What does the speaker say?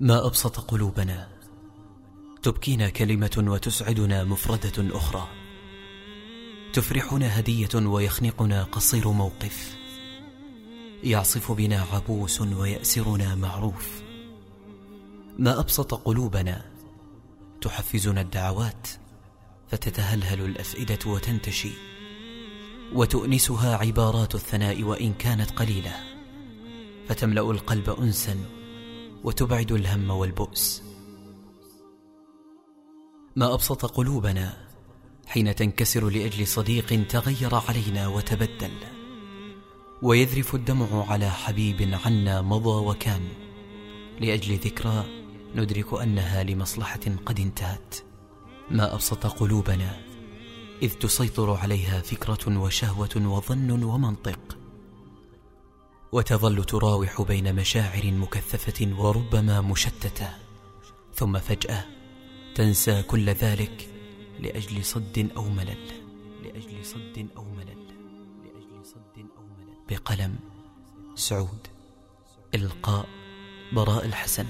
ما أبسط قلوبنا. تبكينا كلمة وتسعدنا مفردة أخرى. تفرحنا هدية ويخنقنا قصير موقف. يعصف بنا عبوس ويأسرنا معروف. ما أبسط قلوبنا. تحفزنا الدعوات فتتهلهل الأفئدة وتنتشي. وتؤنسها عبارات الثناء وإن كانت قليلة. فتملأ القلب أنسا. وتبعد الهم والبؤس. ما أبسط قلوبنا حين تنكسر لأجل صديق تغير علينا وتبدل ويذرف الدمع على حبيب عنا مضى وكان. لأجل ذكرى ندرك أنها لمصلحة قد انتهت. ما أبسط قلوبنا إذ تسيطر عليها فكرة وشهوة وظن ومنطق. وتظل تراوح بين مشاعر مكثفة وربما مشتتة. ثم فجأة تنسى كل ذلك لأجل صد أو ملل. لأجل صد أو ملل. لأجل صد أو ملل. بقلم سعود. إلقاء براء الحسن.